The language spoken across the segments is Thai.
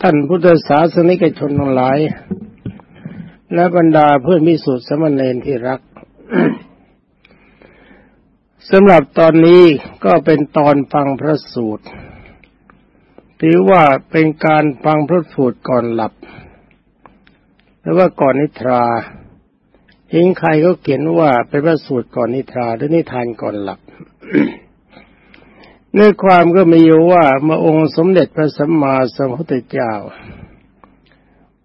ท่านพุทธศาสนิกชนทั้งหลาย และบรรดาเพื่อนมิสุทธิสมณเณรที่รักสำหรับตอนนี้ก็เป็นตอนฟังพระสูตรถือว่าเป็นการฟังพระสูตรก่อนหลับหรือว่าก่อนนิทราเห็นใครก็เขียนว่าเป็นพระสูตรก่อนนิทราหรือนิทานก่อนหลับ ในความก็มีอยู่ว่าเมื่อองค์สมเด็จพระสัมมาสัมพุทธเจ้า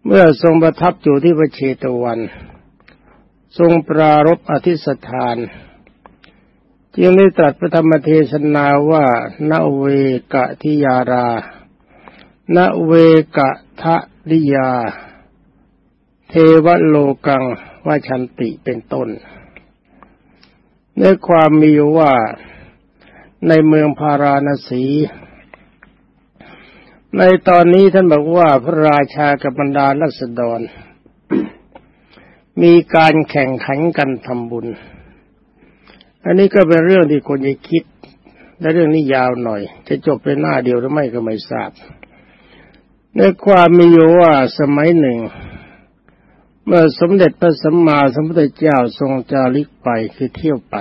เมื่อทรงประทับอยู่ที่พระเชตวัน ทรงปรารบอธิสถานจึงได้ตรัสพระธรรมเทศนาว่านาเวกะทิยารานาเวกะทะริยา เทวโลกังว่าชันติเป็นต้นในความมีว่า ในเมืองพาราณสี ในตอนนี้ท่านบอกว่าพระราชากับบรรดาลัษฎร มีการแข่งขันกันทำบุญ อันนี้ก็เป็นเรื่องที่คนจะคิด และเรื่องนี้ยาวหน่อย จะจบเป็นหน้าเดียวหรือไม่ก็ไม่ทราบ ในความมีอยู่ว่าสมัยหนึ่งเมื่อสมเด็จพระสัมมาสัมพุทธเจ้าทรงจาริกไปคือเที่ยวไป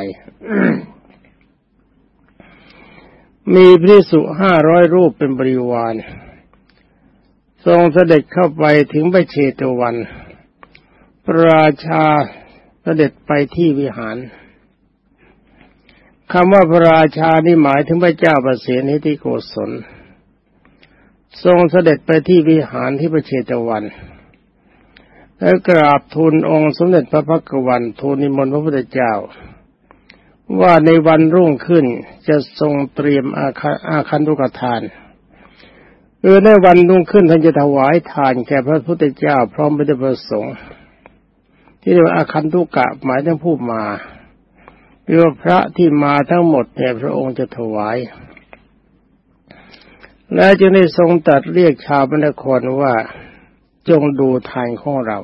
มีพระสุห้าร้อยรูปเป็นบริวาร ทรงเสด็จเข้าไปถึงพระเชตวัน พระราชาเสด็จไปที่วิหารคำว่าพระราชานี่หมายถึงพระเจ้าประเสนิธิโกศล ทรงเสด็จไปที่วิหารที่พระเชตวันแล้วกราบทูลองค์สมเด็จพระพักวันทูลนิมนต์พระพุทธเจ้า ว่าในวันรุ่งขึ้นจะทรงเตรียมอาคาอาคันตุกทานเออในวันรุ่งขึ้นท่านจะถวายทานแก่พระพุทธเจ้าพร้อมไปด้วยประสงค์ ที่เรียกว่าอาคันตุกะหมายถึงผู้มาเรียกว่าพระที่มาทั้งหมดเนี่ยพระองค์จะถวาย และจึงได้ทรงตัดเรียกชาวบรรครว่าจงดูทานของเรา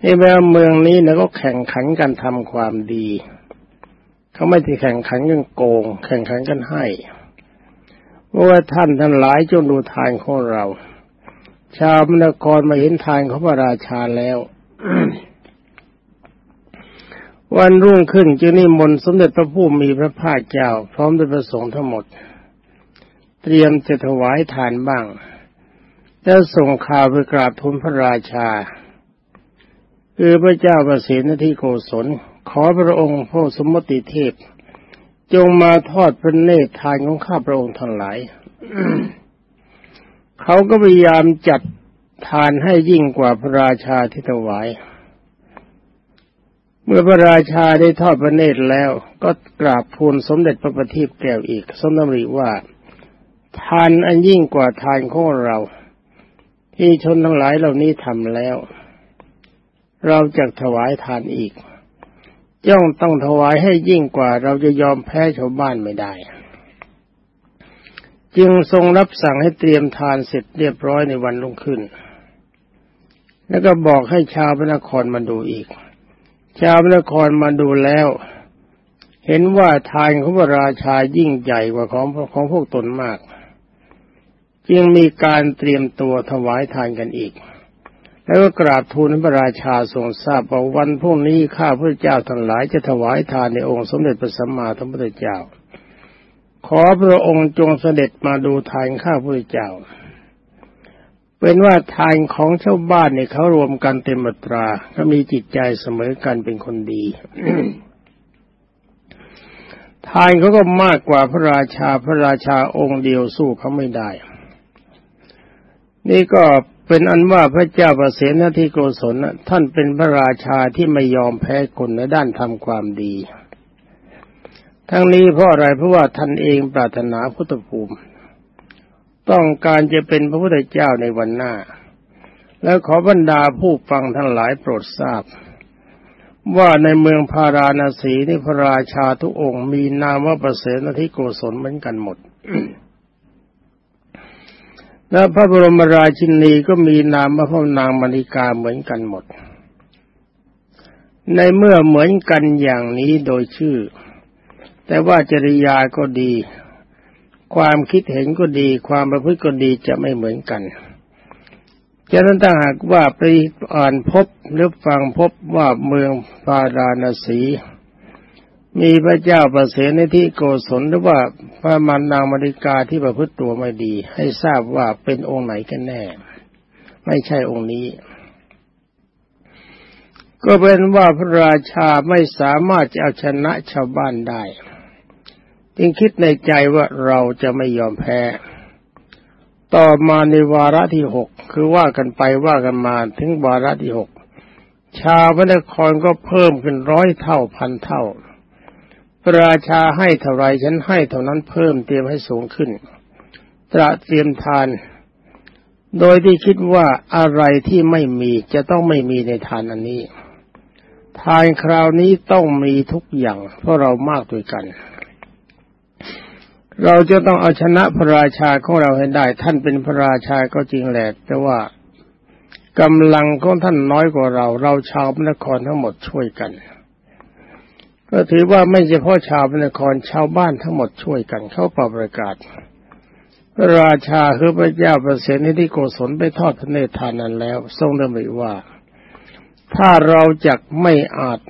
ในแม้เมืองนี้นะก็แข่งขันกันทำความดี เขาไม่ที่แข่งขันกันโกง แข่งขันกันให้เพราะว่าท่านทั้งหลายจงดูทานของเรา ชาวมนครมาเห็นทานของพระราชาแล้ววันรุ่งขึ้นจึงนิมนต์สมเด็จพระผู้มีพระภาคเจ้า พร้อมด้วยพระสงฆ์ทั้งหมด เตรียมจะถวายทานบ้าง แล้วส่งข่าวไปกราบทูลพระราชา คือพระเจ้าประสิทธิโกศล ขอพระองค์พระสมมติเทพ จงมาทอดพระเนตรทานของข้าพระองค์ทั้งหลาย เขาก็พยายามจัดทานให้ยิ่งกว่าพระราชาที่ถวาย เมื่อพระราชาได้ทอดพระเนตรแล้ว ก็กราบทูลสมเด็จพระปฏิบแก้วอีก สมดำริว่า ทานอันยิ่งกว่าทานของเรา ที่ชนทั้งหลายเหล่านี้ทำแล้ว เราจะถวายทานอีก ย่อมต้องถวายให้ยิ่งกว่าเราจะยอมแพ้ชาวบ้านไม่ได้ จึงทรงรับสั่งให้เตรียมทานเสร็จเรียบร้อยในวันรุ่งขึ้น แล้วก็บอกให้ชาวพระนครมาดูอีก ชาวพระนครมาดูแล้ว เห็นว่าทานของพระราชายิ่งใหญ่กว่าของของพวกตนมาก จึงมีการเตรียมตัวถวายทานกันอีก แล้วก็กราบทูลพระราชาทรงทราบว่าวันพรุ่งนี้ข้าพระเจ้าทั้งหลายจะถวายทานในองค์สมเด็จพระสัมมาสัมพุทธเจ้า ขอพระองค์จงเสด็จมาดูทานข้าพระเจ้า เป็นว่าทานของชาวบ้านเนี่ยเขารวมกันเต็มตราก็มีจิตใจเสมอกันเป็นคนดีทานเขาก็มากกว่าพระราชาพระราชาองค์เดียวสู้เขาไม่ได้ นี่ก็ เป็นอันว่าพระเจ้าประเสนที่โกศลท่านเป็นพระราชาที่ไม่ยอมแพ้คนในด้านทำความดี ทั้งนี้เพราะอะไรเพราะว่าท่านเองปรารถนาพุทธภูมิ ต้องการจะเป็นพระพุทธเจ้าในวันหน้า แล้วขอบรรดาผู้ฟังทั้งหลายโปรดทราบ ว่าในเมืองพาราณสีนี่พระราชาทุกองค์มีนามว่าประเสนที่โกศลเหมือนกันหมด และพระบรมราชินีก็มีนามว่าพระนางมณิกาเหมือนกันหมด ในเมื่อเหมือนกันอย่างนี้โดยชื่อ แต่ว่าจริยาก็ดี ความคิดเห็นก็ดี ความประพฤติก็ดีจะไม่เหมือนกันฉะนั้นถ้าหากว่าไปอ่านพบหรือฟังพบว่าเมืองปาราณสี มีพระเจ้าประเสนที่โกศลหรือว่าพระมารนางมริกาที่ประพฤติตัวไม่ดี ให้ทราบว่าเป็นองค์ไหนกันแน่ ไม่ใช่องค์นี้ ก็เป็นว่าพระราชาไม่สามารถจะเอาชนะชาวบ้านได้ จึงคิดในใจว่าเราจะไม่ยอมแพ้ ต่อมาในวาระที่หกคือว่ากันไปว่ากันมาถึงวาระที่หกชาวพระนครก็เพิ่มขึ้นร้อยเท่าพันเท่า ระราชาให้เท่าไรฉันให้เท่านั้นเพิ่มเตรียมให้สูงขึ้น ตระเตรียมทาน โดยที่คิดว่าอะไรที่ไม่มีจะต้องไม่มีในทานอันนี้ ทานคราวนี้ต้องมีทุกอย่าง เพราะเรามากด้วยกัน เราจะต้องเอาชนะพระราชาของเราให้ได้ ท่านเป็นพระราชาก็จริงแหละแต่ว่ากำลังของท่านน้อยกว่าเรา เราชาวพระนครทั้งหมดช่วยกัน ก็ถือว่าไม่เฉพาะชาวพนครชาวบ้านทั้งหมดช่วยกันเข้าป่าประกาศ พระราชาคือพระเจ้าประเสริฐที่โกศลไปทอดพระเนตรทานนั้นแล้ว ทรงดำริว่า ถ้าเราจักไม่อาจ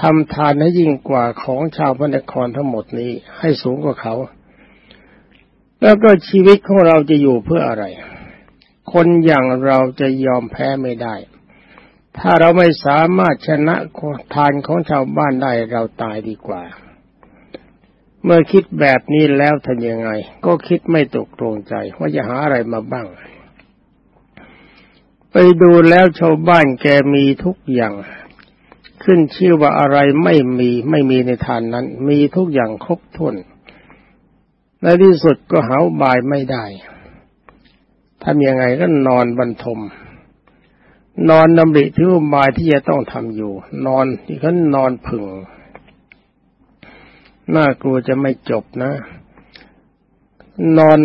ทำทานให้ยิ่งกว่าของชาวพนครทั้งหมดนี้ให้สูงกว่าเขา แล้วก็ชีวิตของเราจะอยู่เพื่ออะไร คนอย่างเราจะยอมแพ้ไม่ได้ ถ้าเราไม่สามารถชนะทานของชาวบ้านได้เราตายดีกว่า เมื่อคิดแบบนี้แล้วทำยังไง ก็คิดไม่ตกตรงใจ ว่าจะหาอะไรมาบ้าง ไปดูแล้วชาวบ้านแกมีทุกอย่าง ขึ้นชื่อว่าอะไรไม่มีไม่มีในทานนั้น มีทุกอย่างครบถ้วนในที่สุดก็หาบายไม่ได้ทำยังไงก็นอนบรรทม นอนดำริที่อุบายที่จะต้องทำอยู่ นอนที่เขานอนผึ่งน่ากลัวจะไม่จบนะ นอน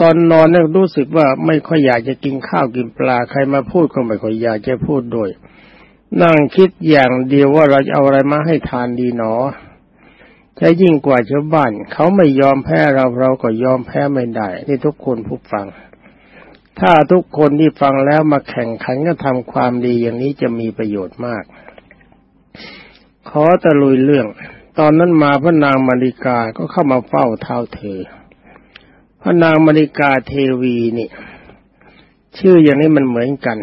ตอนนอนเนี่ยรู้สึกว่าไม่ค่อยอยากจะกินข้าวกินปลาใครมาพูดก็ไม่ค่อยอยากจะพูดด้วย นั่งคิดอย่างเดียวว่าเราจะเอาอะไรมาให้ทานดีหนอจะยิ่งกว่าชาวบ้านเขาไม่ยอมแพ้เราเราก็ยอมแพ้ไม่ได้ที่ทุกคนผู้ฟัง ถ้าทุกคนที่ฟังแล้วมาแข่งขันก็ทำความดีอย่างนี้จะมีประโยชน์มาก ขอตะลุยเรื่อง ตอนนั้นมาพระนางมาริกาก็เข้ามาเฝ้าเท้าเธอ พระนางมาริกาเทวีนี่ ชื่ออย่างนี้มันเหมือนกัน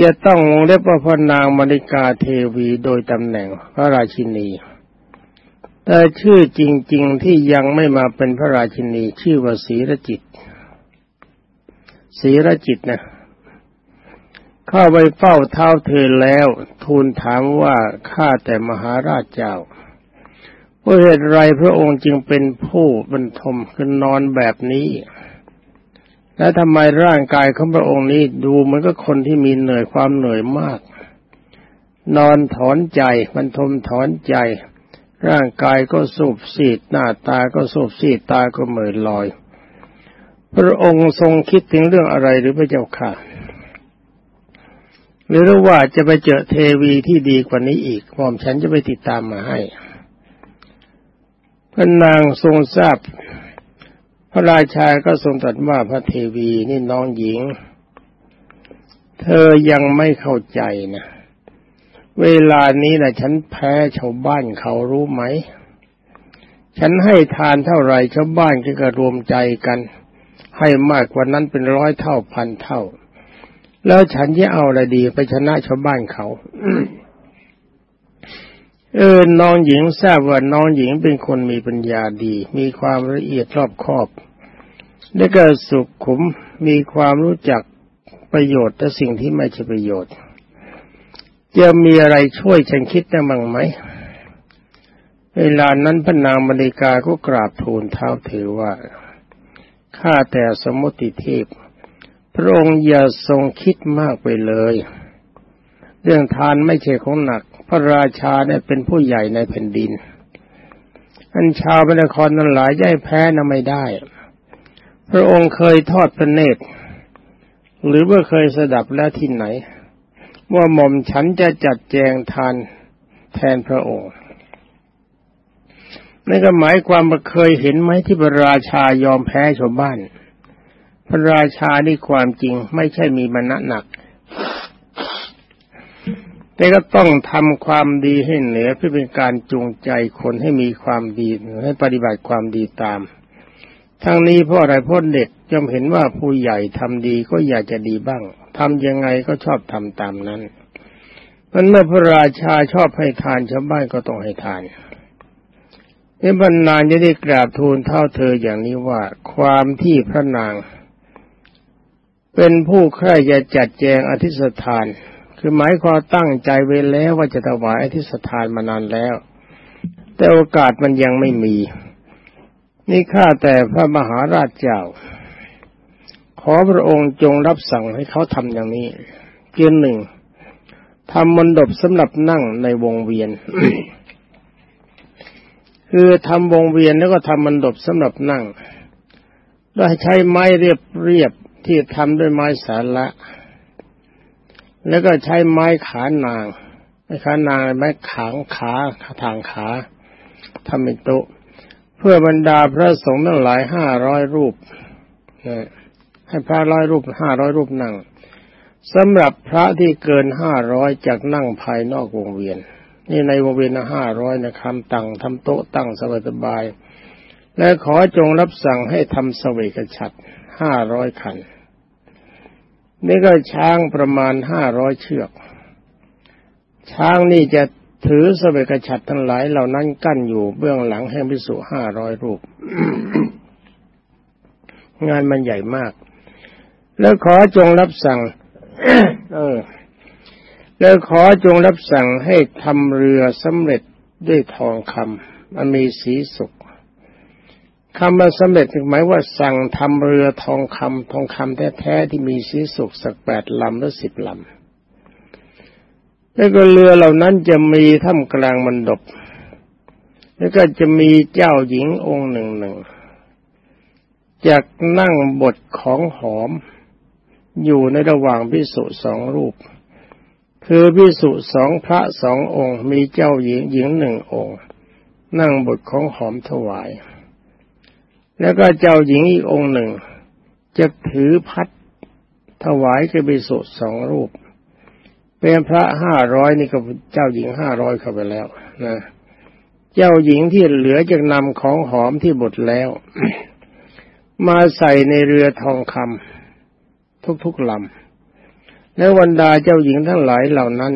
จะต้องวงเล็บว่าพระนางมณิกาเทวีโดยตำแหน่งพระราชินี แต่ชื่อจริง ๆที่ยังไม่มาเป็นพระราชินีชื่อว่าศรีรจิต ศีรจิตนะเข้าไปเฝ้าเท้าเธอแล้ว ทูลถามว่าข้าแต่มหาราชเจ้าเพราะเหตุไรพระองค์จึงเป็นผู้บรรทมคือนอนแบบนี้ แล้วทำไมร่างกายของพระองค์นี้ดูเหมือนกับคนที่มีเหนื่อยความเหนื่อยมาก นอนถอนใจมันทมถอนใจ ร่างกายก็สูบซีดหน้าตาก็สูบซีดตาก็เหม่อลอย พระองค์ทรงคิดถึงเรื่องอะไรหรือพระเจ้าค่ะ หรือว่าจะไปเจอเทวีที่ดีกว่านี้อีกหม่อมฉันจะไปติดตามมาให้พระนางทรงทราบ พระราชาก็ทรงตรัสว่าพระเทวีนี่น้องหญิง เธอยังไม่เข้าใจนะ เวลานี้นะฉันแพ้ชาวบ้านเขารู้ไหม ฉันให้ทานเท่าไรชาวบ้านก็รวมใจกัน ให้มากกว่านั้นเป็นร้อยเท่าพันเท่า แล้วฉันจะเอาอะไรดีไปชนะชาวบ้านเขาเออน้องหญิงทราบว่าน้องหญิงเป็นคนมีปัญญาดี มีความละเอียดรอบคอบ และก็สุขขุมมีความรู้จักประโยชน์และสิ่งที่ไม่ใช่ประโยชน์ จะมีอะไรช่วยฉันคิดได้บ้างไหม เวลานั้นพระนางมณีกาก็กราบทูลเท้าถือว่า ข้าแต่สมุติเทพ พระองค์อย่าทรงคิดมากไปเลย เรื่องทานไม่ใช่ของหนัก พระราชาเนี่ยเป็นผู้ใหญ่ในแผ่นดิน อันชาวพระนครนั้นหลายย่ายแพ้นะไม่ได้ พระองค์เคยทอดพระเนตร หรือว่าเคยสดับแล้วที่ไหน ว่าหม่อมฉันจะจัดแจงทานแทนพระองค์ นั่นก็หมายความว่าเคยเห็นไหมที่พระราชายอมแพ้ชาวบ้าน พระราชานี่ความจริงไม่ใช่มีมณะหนัก แต่ก็ต้องทำความดีให้เหนือเพื่อเป็นการจูงใจคนให้มีความดีให้ปฏิบัติความดีตาม ทั้งนี้เพราะอะไรพราะเด็กย่อมเห็นว่าผู้ใหญ่ทำดีก็อยากจะดีบ้างทำยังไงก็ชอบทำตามนั้นมันเมื่อพระราชาชอบให้ทานชาวบ้านก็ต้องให้ทาน เอบรรนานจะได้กราบทูลเท่าเธออย่างนี้ว่า ความที่พระนาง เป็นผู้ใคร่จะจัดแจงอธิษฐาน คือหมายความตั้งใจไว้แล้วว่าจะถวายอธิษฐานมานานแล้ว แต่โอกาสมันยังไม่มี นี่ข้าแต่พระมหาราชเจ้า ขอพระองค์จงรับสั่งให้เขาทำอย่างนี้ เกียนหนึ่งทำมนดบสำหรับนั่งในวงเวียน คือทำวงเวียนแล้วก็ทำมันดบสำหรับนั่งโดยใช้ไม้เรียบเรียบที่ทำด้วยไม้สาระแล้วก็ใช้ไม้ขานางไม้ขานางไม้ขางขาขาทางขาทำเป็นโต๊ะเพื่อบรรดาพระสงฆ์ทั้งหลายห้าร้อยรูปให้พระร้อยรูปห้าร้อยรูปนั่งสำหรับพระที่เกินห้าร้อยจากนั่งภายนอกวงเวียน นี่ในวงเวียนห้าร้อยนะคำตั้งทำโต๊ะตั้งสบายสบาย และขอจงรับสั่งให้ทำสวยกระฉัดห้าร้อยคัน นี่ก็ช้างประมาณห้าร้อยเชือก ช้างนี่จะถือเสวกฉัดทั้งหลายเหล่านั้นกั้นอยู่เบื้องหลังแห่งพิสุห้าร้อยรูป งานมันใหญ่มาก แล้วขอจงรับสั่ง เออ แล้วขอจงรับสั่งให้ทำเรือสำเร็จด้วยทองคำมันมีสีสุกคำว่าสำเร็จหมายว่าสั่งทำเรือทองคำทองคำแท้ๆที่มีสีสุกสักแปดลำหรือสิบลำแล้วก็เรือเหล่านั้นจะมีท่ามกลางมันดบแล้วก็จะมีเจ้าหญิงองค์หนึ่งหนึ่งจากนั่งบทของหอม อยู่ในระหว่างพิสุสองรูป คือพิสุสองพระสององค์ มีเจ้าหญิงหญิงหนึ่งองค์ นั่งบทของหอมถวาย แล้วก็เจ้าหญิงอีกองค์หนึ่ง จะถือพัดถวายกับพิสุสองรูป เป็นพระห้าร้อยนี่ก็เจ้าหญิงห้าร้อยเข้าไปแล้วนะเจ้าหญิงที่เหลือจะนำของหอมที่บดแล้ว มาใส่ในเรือทองคำทุกๆลำ และวันดาเจ้าหญิงทั้งหลายเหล่านั้น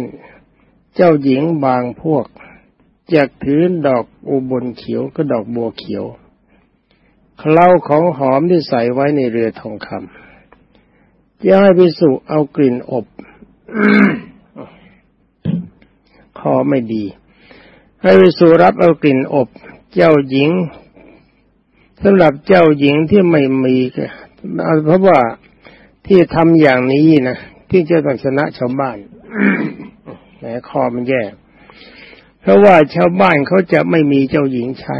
เจ้าหญิงบางพวกจะถือดอกอุบลเขียวก็ดอกบัวเขียวเคล้าของหอมที่ใส่ไว้ในเรือทองคำจะให้พิสุเอากลิ่นอบคอไม่ดี ให้พิสุรับเอากลิ่นอบ เจ้าหญิงสำหรับเจ้าหญิงที่ไม่มีเพราะว่าที่ทำอย่างนี้นะ ที่จะต้องชนะชาวบ้านแหมคอมันแย่เพราะว่าชาวบ้านเขาจะไม่มีเจ้าหญิงใช้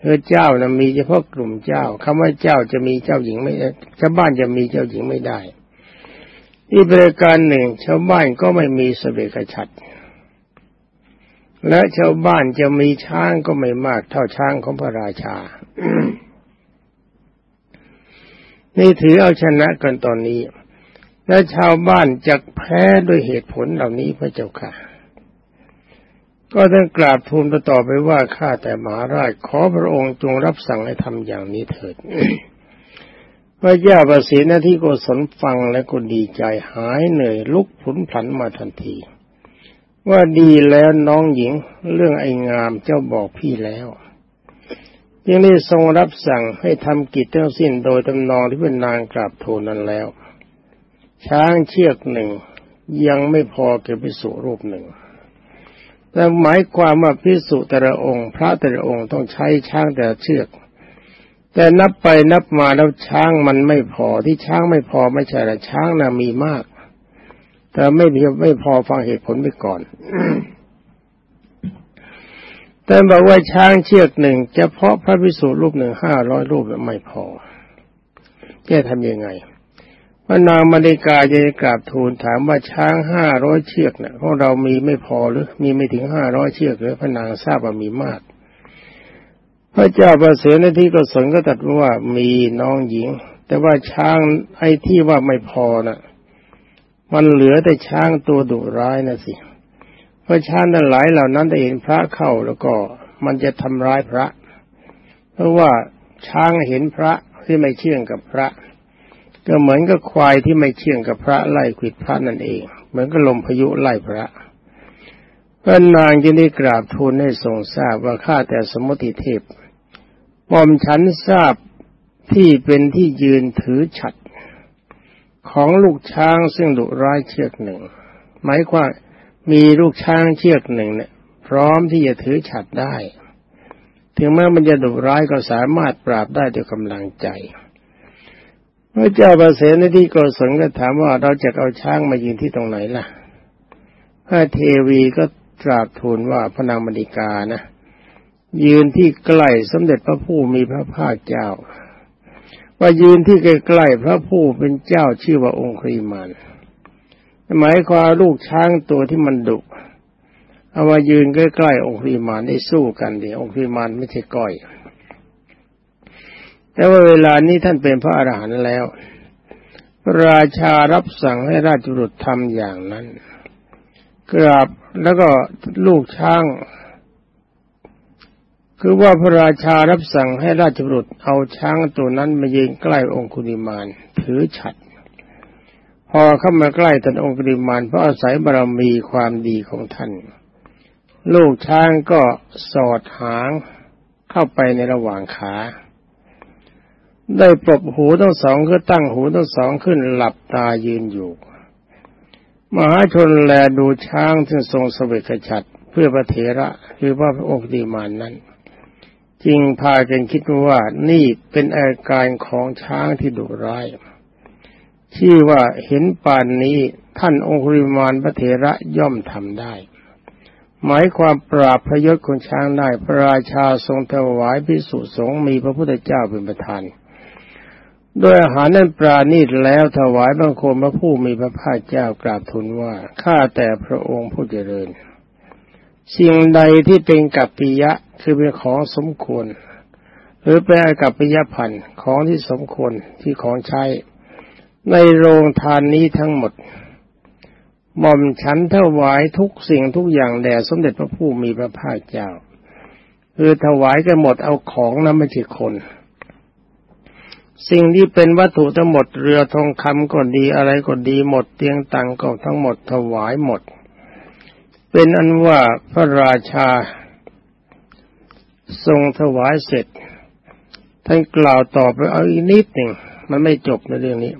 เออเจ้านะมีเฉพาะกลุ่มเจ้าคำว่าเจ้าจะมีเจ้าหญิงไม่ชาวบ้านจะมีเจ้าหญิงไม่ได้อีกประการหนึ่ง ชาวบ้านก็ไม่มีสเสบกชัดและชาวบ้านจะมีช้างก็ไม่มากเท่าช้างของพระราชา นี่ถือเอาชนะกันตอนนี้ และชาวบ้านจะแพ้ด้วยเหตุผลเหล่านี้พระเจ้าค่ะ ก็ต้องกราบทูลต่อไปว่าข้าแต่มหาราชขอพระองค์จงรับสั่งให้ทำอย่างนี้เถิดพระเจ้าประสีหน้าที่โกศลฟังและก็ดีใจหายเหนื่อยลุกผุนผันมาทันที ว่าดีแล้วน้องหญิงเรื่องไอ้งามเจ้าบอกพี่แล้วยังได้ทรงรับสั่งให้ทำกิจทั้งสิ้นโดยตำนองที่เป็นนางกราบทูลนั้นแล้ว ช้างเชือกหนึ่งยังไม่พอเก็บพิสุรูปหนึ่ง แต่หมายความว่าพิสุแต่ละองค์ พระแต่ละองค์ต้องใช้ช้างแต่เชือก แต่นับไปนับมาแล้วช้างมันไม่พอที่ช้างไม่พอไม่ใช่ละช้างน่ะมีมาก แต่ไม่ไม่พอฟังเหตุผลไปก่อนแต่บอกว่าช้างเชือกหนึ่งเฉพาะพระพิสุรูปหนึ่งห้าร้อยรูปไม่พอจะทำยังไง พระนางมาริกาจะกราบทูลถามว่าช้างห้าร้อยเชือกเนี่ยของเรามีไม่พอหรือมีไม่ถึงห้าร้อยเชือกหรือพระนางทราบว่ามีมาก พระเจ้าประเสริฐในที่ก็สนก็ตัดว่ามีน้องหญิง แต่ว่าช้างไอ้ที่ว่าไม่พอนะ่ะ มันเหลือแต่ช้างตัวดุร้ายนะสิเพราะช้างนั้นหลายเหล่านั้นได้เห็นพระเข้าแล้วก็มันจะทำร้ายพระ เพราะว่าช้างเห็นพระที่ไม่เชื่องกับพระ ก็เหมือนกับควายที่ไม่เชื่องกับพระไล่ขิดพระนั่นเอง เหมือนกับลมพายุไล่พระพระนางจึงได้กราบทูลให้ทรงทราบว่าข้าแต่สมุติเทพปอมฉันทราบที่เป็นที่ยืนถือฉัดของลูกช้างซึ่งดุร้ายเชือกหนึ่ง หมายความมีลูกช้างเชือกหนึ่งเนี่ยพร้อมที่จะถือฉัดได้ ถึงแม้มันจะดุร้ายก็สามารถปราบได้ด้วยกำลังใจ ระเจ้าประเสในที่โกศลก็ถามว่าเราจะเอาช้างมายืนที่ตรงไหนล่ะ พระเทวีก็ตราบทูลว่าพระนางมณิกานะ ยืนที่ใกล้สมเด็จพระผู้มีพระภาคเจ้า ว่ายืนที่ใกล้ๆพระผู้เป็นเจ้าชื่อว่าองค์ครีมานหมายความลูกช้างตัวที่มันดุเอามายืนใกล้ๆองค์ครีมานได้สู้กันเดียวองค์ครีมานไม่ใช่ก้อย แต่ว่าเวลานี้ท่านเป็นพระอรหันต์แล้ว ราชารับสั่งให้ราชบุตรทำอย่างนั้นกราบแล้วก็ลูกช้าง คือว่าพระราชารับสั่งให้ราชบุตรเอาช้างตัวนั้นมายืนใกล้องคุลิมานถือฉัดพอเข้ามาใกล้ท่านองคุลิมานเพราะอาศัยบารมีความดีของท่าน ลูกช้างก็สอดหางเข้าไปในระหว่างขา ได้ปลบหูทั้งสองก็ตั้งหูทั้งสองขึ้นหลับตายืนอยู่ มหาชนแลดูช้างที่ทรงสเวกฉัดเพื่อพระเถระคือพระองค์ดีมานนั้นจริงพากันคิดว่านี่เป็นอาการของช้างที่ดุร้ายที่ว่าเห็นป่านนี้ท่านองคุริมานพระเถระย่อมทำได้ หมายความปราบพยศของช้างได้พระราชาทรงถวายพิสุสงฆ์มีพระพุทธเจ้าเป็นประธาน ด้วยอาหารนั้นปราณีตแล้วถวายบังคมพระผู้มีพระภาคเจ้ากราบทูลว่าข้าแต่พระองค์ผู้เจริญ สิ่งใดที่เป็นกัปปิยะคือเป็นของสมควร หรือเป็นกัปปิยะพันธ์ของที่สมควรที่ของใช้ ในโรงทานนี้ทั้งหมดหม่อมฉันถวายทุกสิ่งทุกอย่างแด่สมเด็จพระผู้มีพระภาคเจ้าคือถวายกันหมดเอาของนั้นไม่ใช่คน สิ่งที่เป็นวัตถุทั้งหมดเรือทองคำก็ดีอะไรก็ดีหมดเตียงตังก็ทั้งหมดถวายหมด เป็นอันว่าพระราชา ทรงถวายเสร็จท่านกล่าวต่อไปเอาอีกนิดหนึ่งมันไม่จบในเรื่องนี้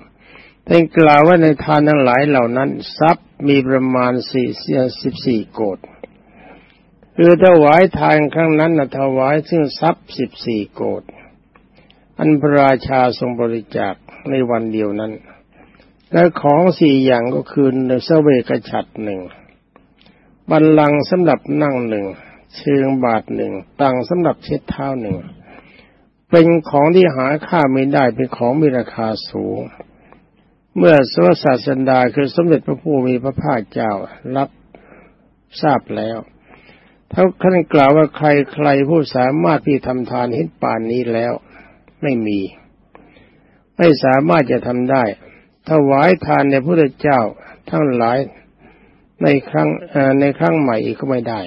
ท่านกล่าวว่าในทานทั้งหลายเหล่านั้น ทรัพย์มีประมาณสี่สิบสี่โกดคือถวายทานครั้งนั้นนะถวายซึ่งทรัพย์สิบสี่โกด อันพระราชาทรงบริจาคในวันเดียวนั้น และของสี่อย่างก็คือเสเวกฉัดหนึ่งบันลังสำหรับนั่งหนึ่งเชิงบาทหนึ่งตังสำหรับเช็ดเท้าหนึ่งเป็นของที่หาค่าไม่ได้เป็นของมีราคาสูง เมื่อสวสาสันดาคือสมเด็จพระผู้มีพระภาคเจ้ารับทราบแล้วท่าขันกล่าวว่าใครใครผู้สามารถที่ทำทานเห็นป่านนี้แล้ว ไม่มี ไม่สามารถจะทำได้ถวายทานในพระเจ้าทั้งหลายในครั้งในครั้งใหม่อีกก็ไม่ได้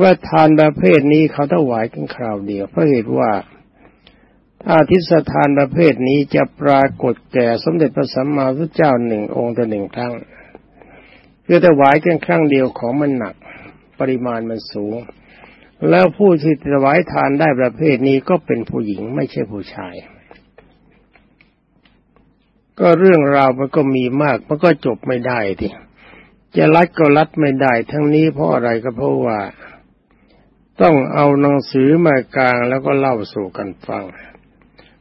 ว่าทานประเภทนี้เขาถวายกันคราวเดียว เพราะเหตุว่าถ้าทิศทานประเภทนี้จะปรากฏแก่สมเด็จพระสัมมาสัมพุทธเจ้าหนึ่งองค์ต่อหนึ่งครั้งคือถวายกันครั้งเดียวของมันหนัก ปริมาณมันสูง แล้วผู้ที่ถวายทานได้ประเภทนี้ก็เป็นผู้หญิงไม่ใช่ผู้ชาย ก็เรื่องราวมันก็มีมากมันก็จบไม่ได้ทีจะรัดก็รัดไม่ได้ ทั้งนี้เพราะอะไรก็เพราะว่า ต้องเอาหนังสือมากลางแล้วก็เล่าสู่กันฟัง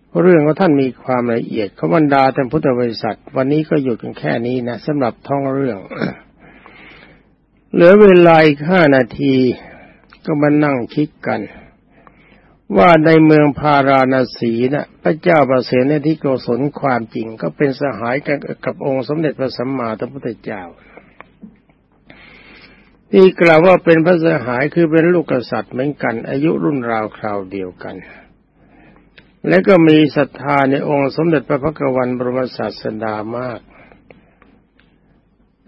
เพราะเรื่องของท่านมีความละเอียดขบรรดาท่านพุทธบริษัท วันนี้ก็หยุดกันแค่นี้นะสำหรับท่องเรื่อง เหลือเวลาอีกห้านาที ก็มานั่งคิดกัน ว่าในเมืองพาราณสีนะพระเจ้าประเสริฐที่โกศลความจริง ก็เป็นสหายกันกับองค์สมเด็จพระสัมมาสัมพุทธเจ้าที่กล่าวว่าเป็นพระสหายคือเป็นลูกกษัตริย์เหมือนกัน อายุรุ่นราวคราวเดียวกัน และก็มีศรัทธาในองค์สมเด็จพระพักวันบรมศาสดามาก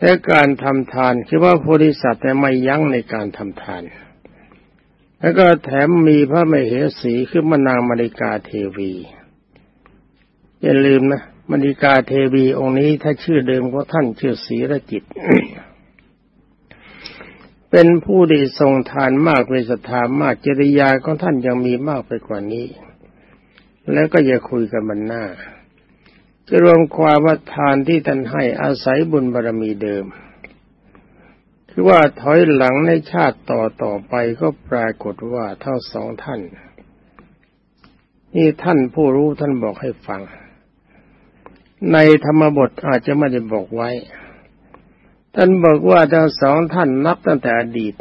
และการทำทานคือว่าโพธิสัตว์แต่ไม่ยั้งในการทำทาน แล้วก็แถมมีพระมเหสีคือมนางมริกาเทวี อย่าลืมนะมริกาเทวีองค์นี้ถ้าชื่อเดิมของท่านชื่อศีรจิต เป็นผู้ดีทรงทานมากเป็นศรัทธามากจริยาของท่านยังมีมากไปกว่านี้ แล้วก็อย่าคุยกันบันหน้าจะรวมความว่าทานที่ท่านให้อาศัยบุญบารรมีเดิม คือว่าถอยหลังในชาติต่อต่อไปก็ปรากฏว่าทั้งสองท่าน นี่ท่านผู้รู้ท่านบอกให้ฟัง ในธรรมบทอาจจะไม่ได้บอกไว้ ท่านบอกว่าทั้งสองท่านนับตั้งแต่อดีต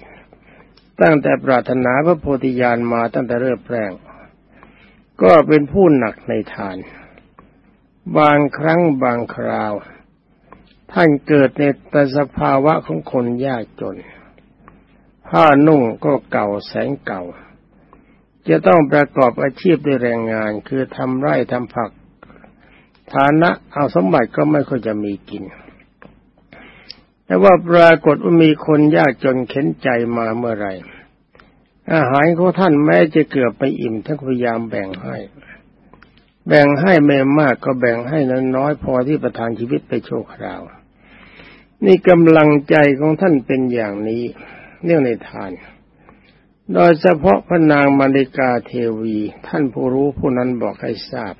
ตั้งแต่ปรารถนาพระโพธิญาณมาตั้งแต่เริ่มแรกก็เป็นผู้หนักในทาน บางครั้งบางคราว ท่านเกิดในแต่สภาวะของคนยากจน ผ้านุ่งก็เก่าแสงเก่า จะต้องประกอบอาชีพด้วยแรงงานคือทำไร่ทำผัก ฐานะเอาสมบัติก็ไม่ค่อยจะมีกิน แต่ว่าปรากฏว่ามีคนยากจนเข็นใจมาเมื่อไรอาหารของท่านแม้จะเกือบไปอิ่มท่านพยายามแบ่งให้ แบ่งให้ไม่มากก็แบ่งให้น้อยพอที่ประทานชีวิตไปโชคคราว นี่กำลังใจของท่านเป็นอย่างนี้เรื่องในทาน โดยเฉพาะพระนางมาริกาเทวี ท่านผู้รู้ผู้นั้นบอกให้ทราบ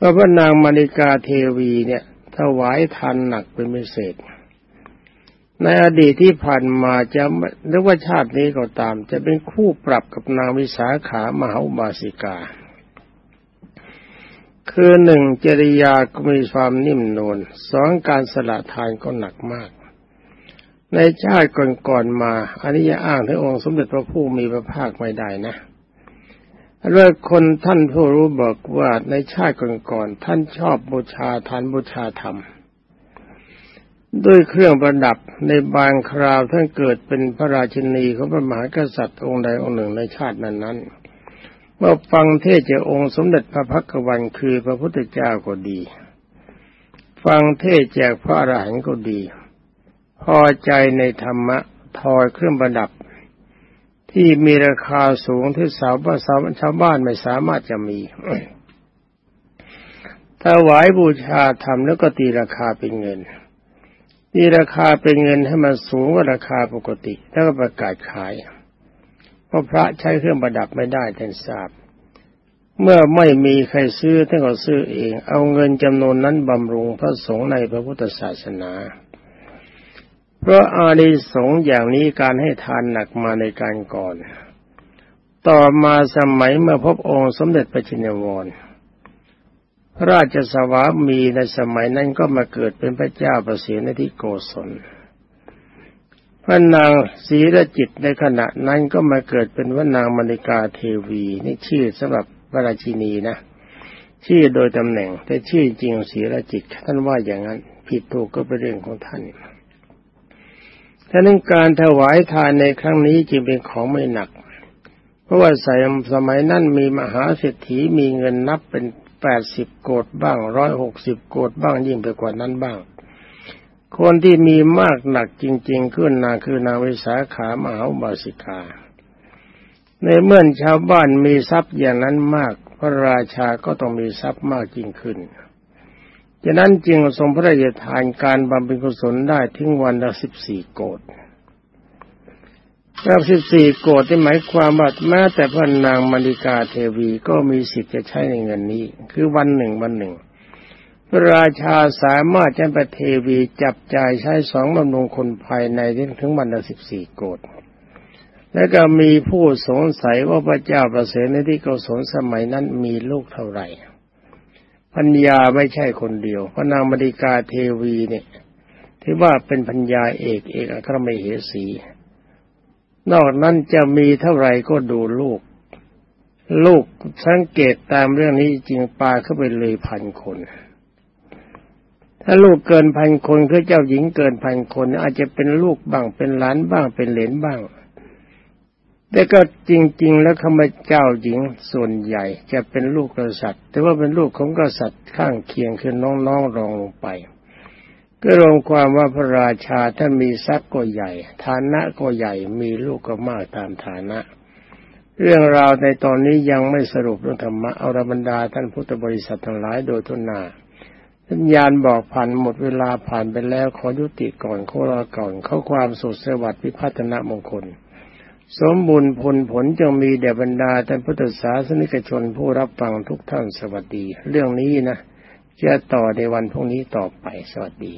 ว่าพระนางมาริกาเทวีเนี่ยถวายทานหนักเป็นพิเศษ ในอดีตที่ผ่านมาจะหรือว่าชาตินี้ก็ตาม จะเป็นคู่ปรับกับนางวิสาขามหาบาสิกา คือหนึ่งจริยาก็มีความนิ่มนวลสองการสละทานก็หนักมาก ในชาติก่อนๆมาอันนี้อ้างถึงองค์สมเด็จพระผู้มีพระภาคไม่ได้นะเรื่องคนท่านผู้รู้บอกว่าในชาติก่อนๆท่านชอบบูชาทานบูชาธรรม ด้วยเครื่องประดับในบางคราวท่านเกิดเป็นพระราชินีของพระมหากษัตริย์องค์ใดองค์หนึ่งในชาตินั้นๆ เมื่อฟังเทศจากองค์สมเด็จพระพักวันคือพระพุทธเจ้าก็ดี ฟังเทศจากพระอรหันต์ก็ดี พอใจในธรรมะทอยเครื่องประดับ ที่มีราคาสูงที่สาวบ้านชาวบ้านไม่สามารถจะมีถวายบูชาธรรมแล้วก็ตีราคาเป็นเงินตีราคาเป็นเงินให้มันสูงกว่าราคาปกติ แล้วก็ประกาศขาย ราะพระใช้เครื่องประดับไม่ได้ท่านทราบ เมื่อไม่มีใครซื้อท่านก็ซื้อเอง เอาเงินจำนวนนั้นบำรุงพระสงฆ์ในพระพุทธศาสนา เพราะอานิสงส์อย่างนี้การให้ทานหนักมาในการก่อน ต่อมาสมัยเมื่อพบองค์สมเด็จพระจินวรพระราชสวามีในสมัยนั้นก็มาเกิดเป็นพระเจ้าประสิทธิโกศล พระนางศีรจิตในขณะนั้นก็มาเกิดเป็นพระนางมณิกาเทวีนี่ชื่อสำหรับพระราชินีนะชื่อโดยตำแหน่ง แต่ชื่อจริงศีรจิตท่านว่าอย่างนั้น ผิดถูกก็เป็นเรื่องของท่านท่านั้นการถวายทานในครั้งนี้จึงเป็นของไม่หนัก เพราะว่าสายสมัยนั้นมีมหาเศรษฐีมีเงินนับเป็นแปดสิบโกดบ้างร้อยหกสิบโกดบ้างยิ่งไปกว่านั้นบ้าง คนที่มีมากหนักจริง ๆ ขึ้นนาคือนางวิสาขามหาบาสิกา ในเมื่อชาวบ้านมีทรัพย์อย่างนั้นมาก พระราชาก็ต้องมีทรัพย์มากยิ่งขึ้นฉะนั้นจึงทรงพระราชทานการบำเพ็ญกุศลได้ถึงวันละสิบสี่โกดรับสิบสี่โกดที่หมายความว่าแม้แต่พระนางมณิกาเทวีก็มีสิทธิ์จะใช้ในเงินนี้ คือวันหนึ่งวันหนึ่ง ระราชาสามารถจะประเทวีจับจ่ายใช้สองบำรุงคนภายในถึงวันละสิบสี่โกดและก็มีผู้สงสัยว่าพระเจ้าประเสริฐในที่กศลสมัยนั้นมีลูกเท่าไหร่พัญญาไม่ใช่คนเดียวพระนางมริกาเทวีเนี่ยที่ว่าเป็นพัญญาเอกเอกอัครมเหสี นอกนั้นจะมีเท่าไหร่ก็ดูลูก ลูกสังเกตตามเรื่องนี้จริงปลาเข้าไปเลยพันคน ถ้าลูกเกินพันคนคือเจ้าหญิงเกินพันคน อาจจะเป็นลูกบ้างเป็นหลานบ้างเป็นเหลนบ้าง แต่ก็จริง ๆ แล้วข้าเจ้าหญิงส่วนใหญ่ จะเป็นลูกกษัตริย์ แต่ว่าเป็นลูกของกษัตริย์ข้างเคียงคือน้องๆรองลงไป ก็รวมความว่าพระราชาถ้ามีทรัพย์ก็ใหญ่ ฐานะก็ใหญ่มีลูกก็มากตามฐานะเรื่องราวในตอนนี้ยังไม่สรุปเรื่องธรรมะเอารบรรดาท่านพุทธบริษัททั้งหลายโดยทุนนา สัญญาณบอกผ่านหมดเวลาผ่านไปแล้วขอยุติก่อนขอลาก่อนเข้าความสุขสวัสดิ์พิพัฒนมงคล สมบูรณ์ผลผลจงมีแด่บรรดาท่านพุทธศาสนิกชนผู้รับฟังทุกท่านสวัสดี เรื่องนี้นะจะต่อในวันพรุ่งนี้ต่อไปสวัสดี